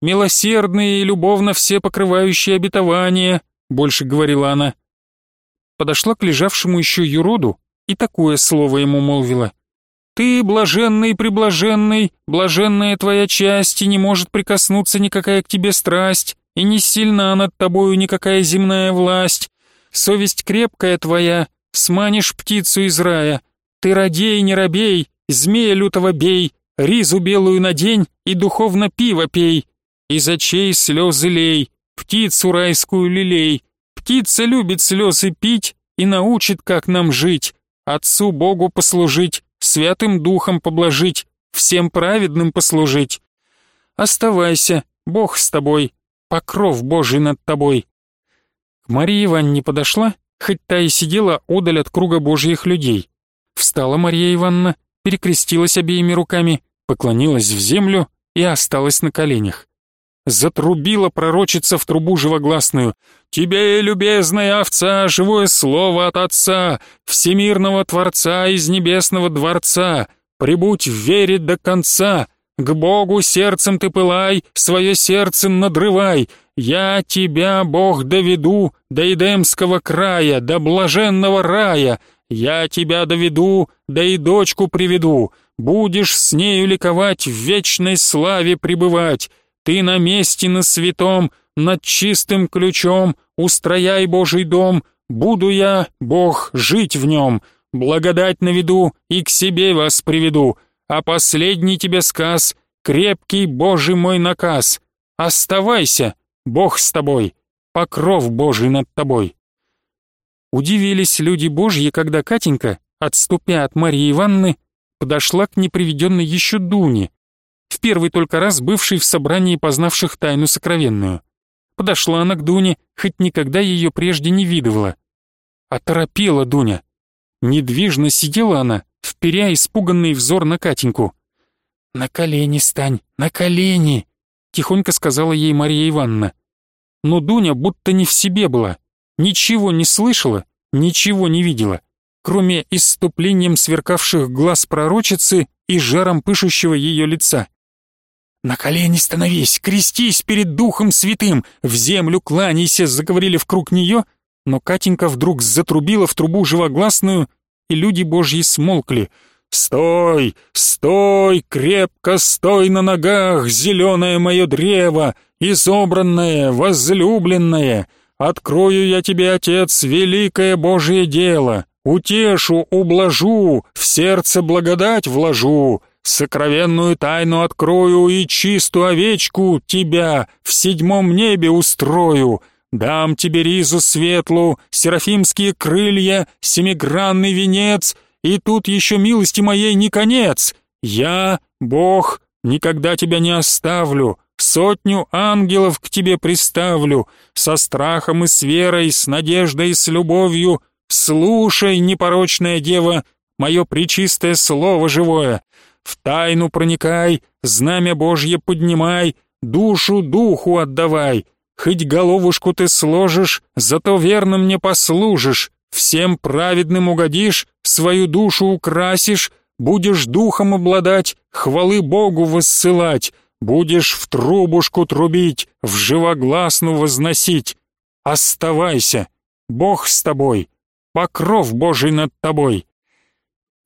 «Милосердные и любовно все покрывающие обетования», — больше говорила она. Подошла к лежавшему еще юроду и такое слово ему молвила. Ты, блаженный приблаженный, блаженная твоя часть, и не может прикоснуться никакая к тебе страсть, и не сильна над тобою никакая земная власть. Совесть крепкая твоя, сманишь птицу из рая. Ты радей, не робей, змея лютого бей, ризу белую надень и духовно пиво пей. Из очей слезы лей, птицу райскую лилей. Птица любит слезы пить и научит, как нам жить, Отцу Богу послужить, Святым Духом поблажить, всем праведным послужить. Оставайся, Бог с тобой, покров Божий над тобой. К Марии Ивановне подошла, хоть та и сидела удаль от круга Божьих людей. Встала Мария Ивановна, перекрестилась обеими руками, поклонилась в землю и осталась на коленях. Затрубила пророчица в трубу живогласную. «Тебе, любезная овца, живое слово от Отца, всемирного Творца из небесного дворца, прибудь в вере до конца, к Богу сердцем ты пылай, свое сердце надрывай, я тебя, Бог, доведу до Эдемского края, до блаженного рая, я тебя доведу, да и дочку приведу, будешь с нею ликовать, в вечной славе пребывать». Ты на месте на святом, над чистым ключом, устрояй Божий дом, буду я, Бог, жить в нем, благодать наведу и к себе вас приведу, а последний тебе сказ, крепкий Божий мой наказ, оставайся, Бог с тобой, покров Божий над тобой. Удивились люди Божьи, когда Катенька, отступя от Марии Ивановны, подошла к неприведенной еще Дуне, в первый только раз бывшей в собрании познавших тайну сокровенную. Подошла она к Дуне, хоть никогда ее прежде не видывала. Оторопела Дуня. Недвижно сидела она, вперя испуганный взор на Катеньку. «На колени стань, на колени!» — тихонько сказала ей Мария Ивановна. Но Дуня будто не в себе была, ничего не слышала, ничего не видела, кроме иступлением сверкавших глаз пророчицы и жаром пышущего ее лица. «На колени становись, крестись перед Духом Святым, в землю кланяйся!» заговорили в круг нее, но Катенька вдруг затрубила в трубу живогласную, и люди божьи смолкли. «Стой, стой, крепко стой на ногах, зеленое мое древо, изобранное, возлюбленное! Открою я тебе, Отец, великое Божие дело, утешу, ублажу, в сердце благодать вложу!» Сокровенную тайну открою и чистую овечку тебя в седьмом небе устрою. Дам тебе ризу светлу, серафимские крылья, семигранный венец, и тут еще милости моей не конец. Я, Бог, никогда тебя не оставлю, сотню ангелов к тебе приставлю, со страхом и с верой, с надеждой и с любовью. Слушай, непорочная дева, мое причистое слово живое, в тайну проникай, знамя Божье поднимай, душу духу отдавай. Хоть головушку ты сложишь, зато верно мне послужишь, всем праведным угодишь, свою душу украсишь, будешь духом обладать, хвалы Богу воссылать, будешь в трубушку трубить, в живогласну возносить. Оставайся, Бог с тобой, покров Божий над тобой.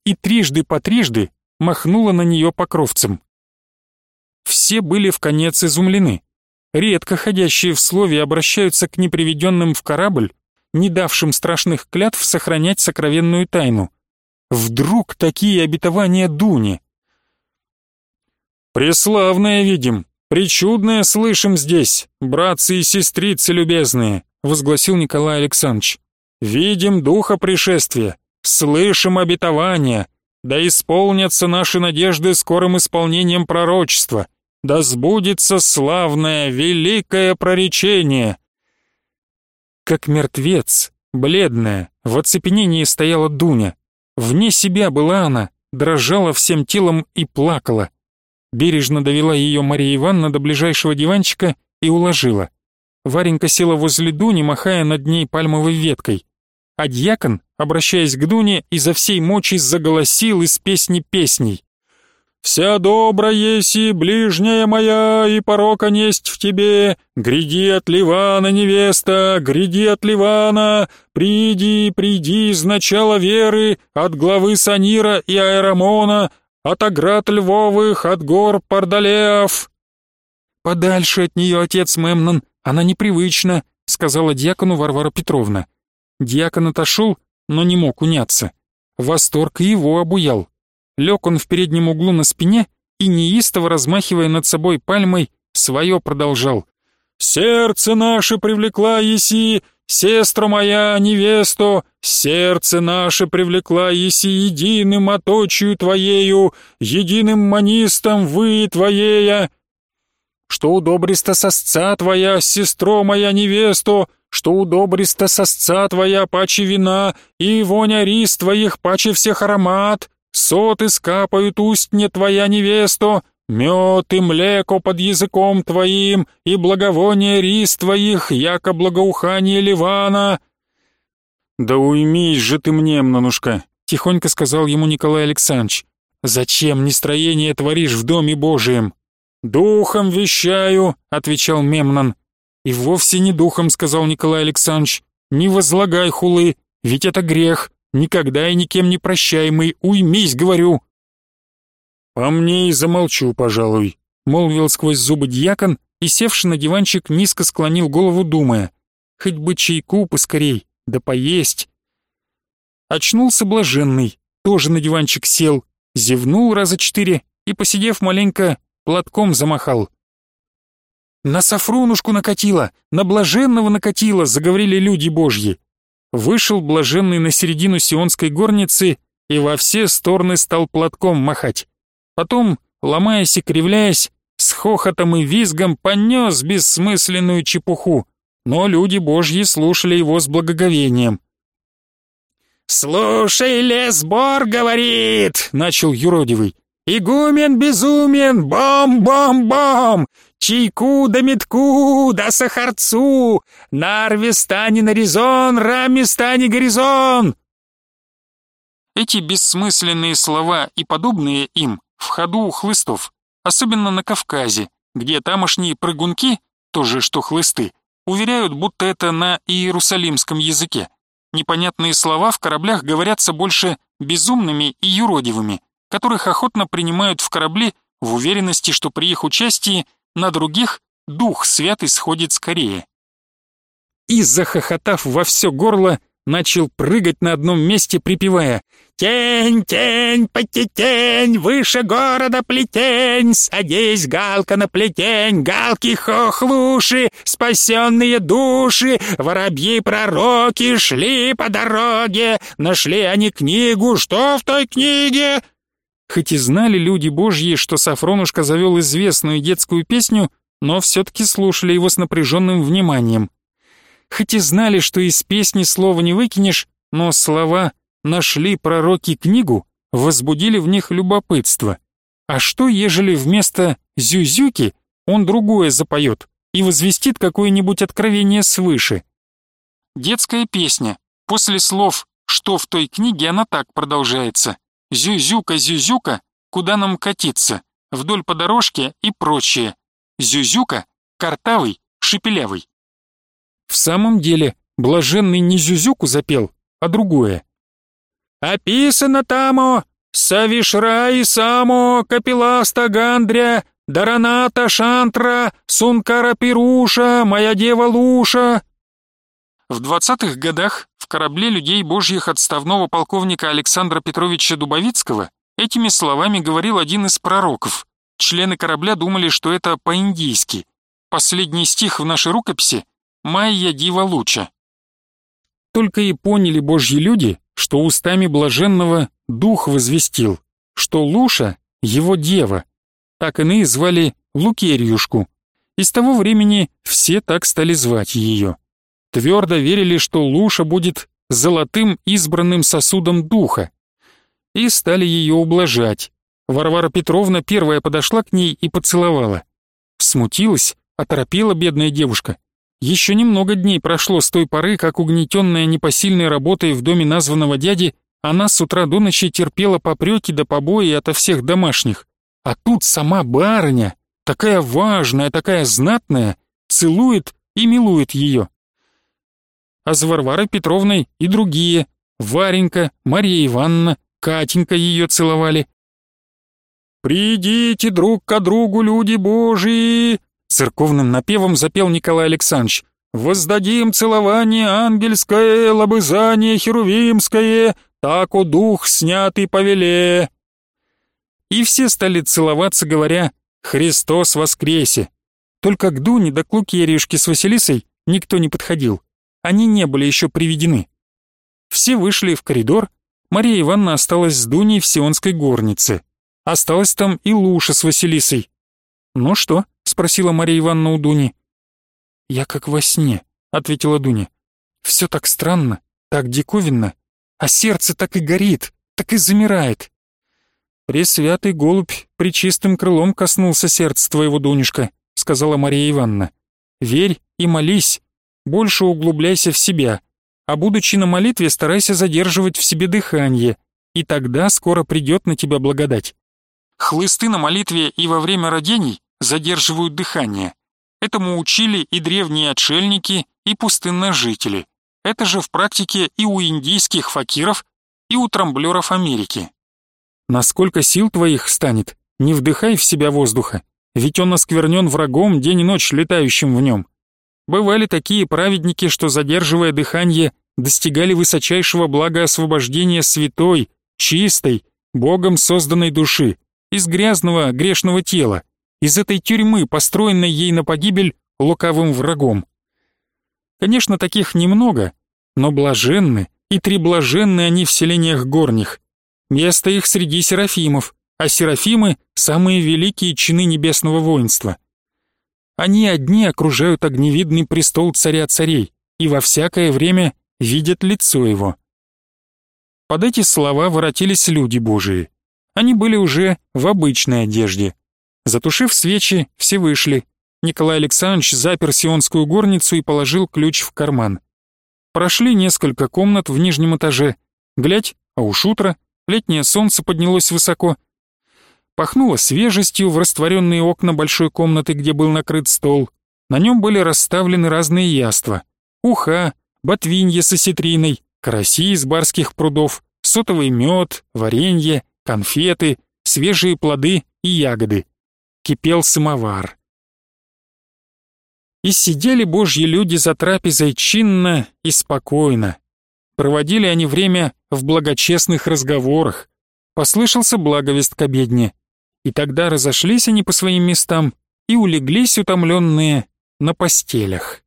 И трижды по трижды махнула на нее покровцем. Все были в конец изумлены. Редко ходящие в слове обращаются к неприведенным в корабль, не давшим страшных клятв сохранять сокровенную тайну. Вдруг такие обетования Дуни? «Преславное видим, причудное слышим здесь, братцы и сестрицы любезные», возгласил Николай Александрович. «Видим духа пришествия, слышим обетования, да исполнятся наши надежды скорым исполнением пророчества, да сбудется славное, великое проречение. Как мертвец, бледная, в оцепенении стояла Дуня. Вне себя была она, дрожала всем телом и плакала. Бережно довела ее Мария Ивановна до ближайшего диванчика и уложила. Варенька села возле Дуни, махая над ней пальмовой веткой а дьякон, обращаясь к Дуне, изо всей мочи заголосил из песни песней. «Вся добрая еси, ближняя моя, и порока несть в тебе, гряди от Ливана, невеста, гряди от Ливана, приди, приди из начала веры, от главы Санира и Аэромона, от оград Львовых, от гор Пардалеев». «Подальше от нее, отец Мемнон, она непривычна», — сказала дьякону Варвара Петровна. Дьякон отошел, но не мог уняться. Восторг его обуял. Лег он в переднем углу на спине и, неистово размахивая над собой пальмой, свое продолжал. «Сердце наше привлекла еси, сестра моя, невесту, сердце наше привлекла еси единым оточию твоею, единым манистом вы твоея. Что удобриста сосца твоя, сестро моя невесту, что удобриста сосца твоя паче вина, и воня рис твоих паче всех аромат, соты скапают устне твоя невесто, мед и млеко под языком твоим, и благовоние рис твоих, яко благоухание Ливана». «Да уймись же ты мне, мнонушка», — тихонько сказал ему Николай Александрович. «Зачем нестроение творишь в Доме Божием?» «Духом вещаю», — отвечал Мемнон. «И вовсе не духом», — сказал Николай Александрович. «Не возлагай хулы, ведь это грех, никогда и никем не прощаемый, уймись, говорю». «По мне и замолчу, пожалуй», — молвил сквозь зубы дьякон и, севший на диванчик, низко склонил голову, думая. хоть бы чайку поскорей, да поесть. Очнулся блаженный, тоже на диванчик сел, зевнул раза четыре и, посидев маленько, платком замахал. «На Сафронушку накатило, на блаженного накатило», — заговорили люди божьи. Вышел блаженный на середину сионской горницы и во все стороны стал платком махать. Потом, ломаясь и кривляясь, с хохотом и визгом понес бессмысленную чепуху, но люди божьи слушали его с благоговением. «Слушай, лесбор говорит!» — начал юродивый. «Игумен безумен, бом-бом-бом! Чайку да метку да сахарцу! Нарве стани на резон, раме стани горизон!» Эти бессмысленные слова и подобные им в ходу у хлыстов, особенно на Кавказе, где тамошние прыгунки, тоже что хлысты, уверяют, будто это на иерусалимском языке. Непонятные слова в кораблях говорятся больше безумными и юродивыми, которых охотно принимают в корабли в уверенности, что при их участии на других Дух Святый сходит скорее. И, захохотав во все горло, начал прыгать на одном месте, припевая «Тень, тень, потетень, выше города плетень, садись, галка, на плетень, галки хохлуши, спасенные души, воробьи-пророки шли по дороге, нашли они книгу, что в той книге?» Хоть и знали люди божьи, что Сафронушка завел известную детскую песню, но все-таки слушали его с напряженным вниманием. Хоть и знали, что из песни слова не выкинешь, но слова «нашли пророки книгу» возбудили в них любопытство. А что, ежели вместо «зюзюки» он другое запоет и возвестит какое-нибудь откровение свыше? Детская песня. После слов «что в той книге» она так продолжается. «Зюзюка, зюзюка, куда нам катиться?» Вдоль по дорожке и прочее. Зюзюка, картавый, шепелявый. В самом деле, блаженный не Зюзюку запел, а другое. «Описано тамо, Савишра и само, Капиласта Гандря, Дараната Шантра, Сункара Пируша, Моя Дева Луша». В двадцатых годах в корабле людей божьих отставного полковника Александра Петровича Дубовицкого этими словами говорил один из пророков. Члены корабля думали, что это по-индийски. Последний стих в нашей рукописи Майя Дива Луча. Только и поняли божьи люди, что устами блаженного дух возвестил, что Луша — его дева, так иные звали Лукерьюшку, и с того времени все так стали звать ее. Твердо верили, что Луша будет золотым избранным сосудом духа, и стали ее ублажать. Варвара Петровна первая подошла к ней и поцеловала. Смутилась, оторопела бедная девушка — еще немного дней прошло с той поры, как угнетенная непосильной работой в доме названного дяди, она с утра до ночи терпела попреки да побои ото всех домашних. А тут сама барыня, такая важная, такая знатная, целует и милует ее. А с Варварой Петровной и другие, Варенька, Мария Ивановна, Катенька ее целовали. «Придите друг к другу, люди божии!» Церковным напевом запел Николай Александрович. «Воздадим целование ангельское, лобызание херувимское, так у дух снятый повеле». И все стали целоваться, говоря «Христос воскресе». Только к Дуне да к Лукерьюшке с Василисой никто не подходил. Они не были еще приведены. Все вышли в коридор, Мария Ивановна осталась с Дуней в Сионской горнице. Осталась там и Луша с Василисой. Ну что, спросила Мария Ивановна у Дуни. «Я как во сне», — ответила Дуня. «Все так странно, так диковинно, а сердце так и горит, так и замирает». «Пресвятый голубь причистым крылом коснулся сердца твоего, Дунюшка», — сказала Мария Ивановна. «Верь и молись, больше углубляйся в себя, а будучи на молитве, старайся задерживать в себе дыхание, и тогда скоро придет на тебя благодать». Хлысты на молитве и во время родений задерживают дыхание. Этому учили и древние отшельники, и пустынножители. Это же в практике и у индийских факиров, и у трамблеров Америки. Насколько сил твоих станет, не вдыхай в себя воздуха, ведь он осквернен врагом день и ночь летающим в нем. Бывали такие праведники, что, задерживая дыхание, достигали высочайшего блага освобождения святой, чистой, Богом созданной души, из грязного, грешного тела, из этой тюрьмы, построенной ей на погибель лукавым врагом. Конечно, таких немного, но блаженны и треблаженны они в селениях горних. Место их среди серафимов, а серафимы — самые великие чины небесного воинства. Они одни окружают огневидный престол царя царей и во всякое время видят лицо его. Под эти слова воротились люди Божии. Они были уже в обычной одежде. Затушив свечи, все вышли. Николай Александрович запер сионскую горницу и положил ключ в карман. Прошли несколько комнат в нижнем этаже. Глядь, а уж утро, летнее солнце поднялось высоко. Пахнуло свежестью в растворенные окна большой комнаты, где был накрыт стол. На нем были расставлены разные яства. Уха, ботвинье с осетриной, караси из барских прудов, сотовый мед, варенье, конфеты, свежие плоды и ягоды. Кипел самовар. И сидели божьи люди за трапезой чинно и спокойно. Проводили они время в благочестных разговорах. Послышался благовест к обедне. И тогда разошлись они по своим местам и улеглись утомленные на постелях.